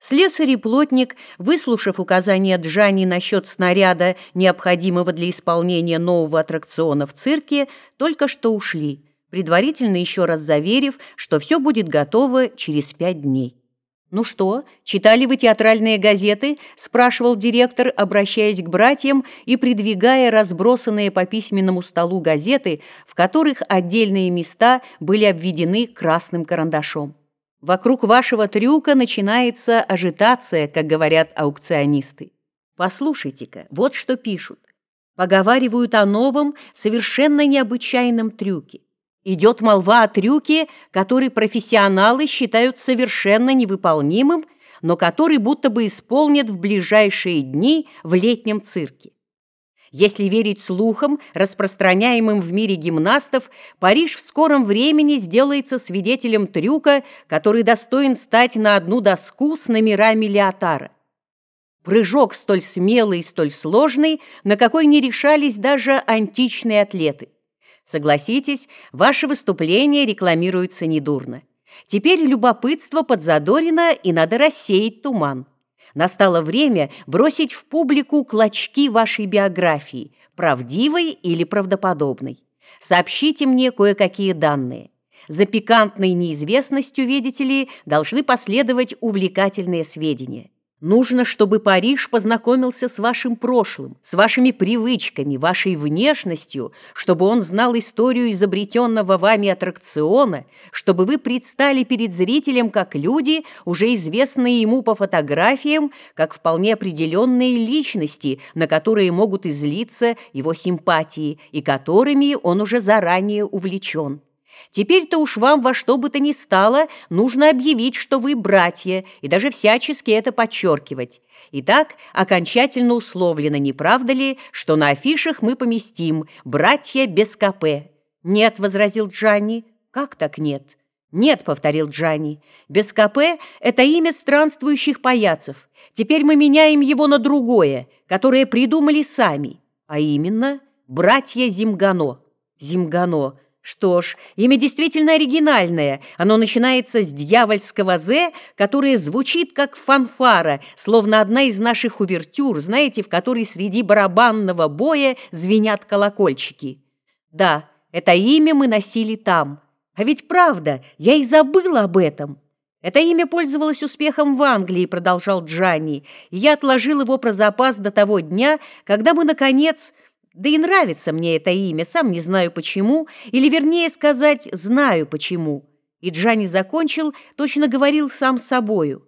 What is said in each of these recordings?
Слесарь и плотник, выслушав указания Джани насчет снаряда, необходимого для исполнения нового аттракциона в цирке, только что ушли, предварительно еще раз заверив, что все будет готово через пять дней. «Ну что, читали вы театральные газеты?» – спрашивал директор, обращаясь к братьям и придвигая разбросанные по письменному столу газеты, в которых отдельные места были обведены красным карандашом. Вокруг вашего трюка начинается ажитация, как говорят аукционисты. Послушайте-ка, вот что пишут. Поговаривают о новом, совершенно необычайном трюке. Идет молва о трюке, который профессионалы считают совершенно невыполнимым, но который будто бы исполнят в ближайшие дни в летнем цирке. Если верить слухам, распространяемым в мире гимнастов, Париж в скором времени сделается свидетелем трюка, который достоин стать на одну доску с номерами Леотара. Прыжок столь смелый и столь сложный, на какой не решались даже античные атлеты. Согласитесь, ваше выступление рекламируется недурно. Теперь любопытство подзадорено, и надо рассеять туман. Настало время бросить в публику клочки вашей биографии, правдивой или правдоподобной. Сообщите мне кое-какие данные. За пикантной неизвестностью, видите ли, должны последовать увлекательные сведения. Нужно, чтобы Париж познакомился с вашим прошлым, с вашими привычками, вашей внешностью, чтобы он знал историю изобретенного вами аттракциона, чтобы вы предстали перед зрителем как люди, уже известные ему по фотографиям, как вполне определенные личности, на которые могут излиться его симпатии и которыми он уже заранее увлечен. Теперь-то уж вам во что бы то ни стало нужно объявить, что вы братья, и даже всячески это подчеркивать. Итак, окончательно условлено, не правда ли, что на афишах мы поместим «братья без КП». «Нет», — возразил Джанни. «Как так нет?» «Нет», — повторил Джанни. «Без КП — это имя странствующих паяцев. Теперь мы меняем его на другое, которое придумали сами, а именно «братья Зимгано». Зимгано — что ж, имя действительно оригинальное. Оно начинается с дьявольского «з», которое звучит как фанфара, словно одна из наших увертюр, знаете, в которой среди барабанного боя звенят колокольчики. Да, это имя мы носили там. А ведь правда, я и забыла об этом. Это имя пользовалось успехом в Англии, продолжал Джанни, и я отложил его про запас до того дня, когда мы, наконец, да и нравится мне это имя, сам не знаю почему, или вернее сказать, знаю почему. И Джани закончил, точно говорил сам с собою.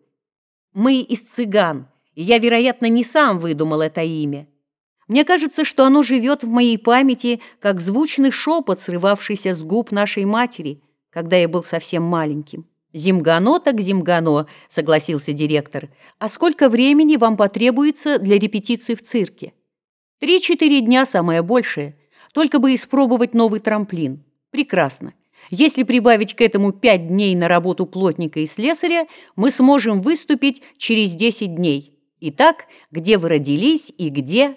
Мы из цыган, и я, вероятно, не сам выдумал это имя. Мне кажется, что оно живет в моей памяти, как звучный шепот, срывавшийся с губ нашей матери, когда я был совсем маленьким. «Зимгано так зимгано», — согласился директор. «А сколько времени вам потребуется для репетиции в цирке?» Три-четыре дня самое большее. Только бы испробовать новый трамплин. Прекрасно. Если прибавить к этому пять дней на работу плотника и слесаря, мы сможем выступить через десять дней. Итак, где вы родились и где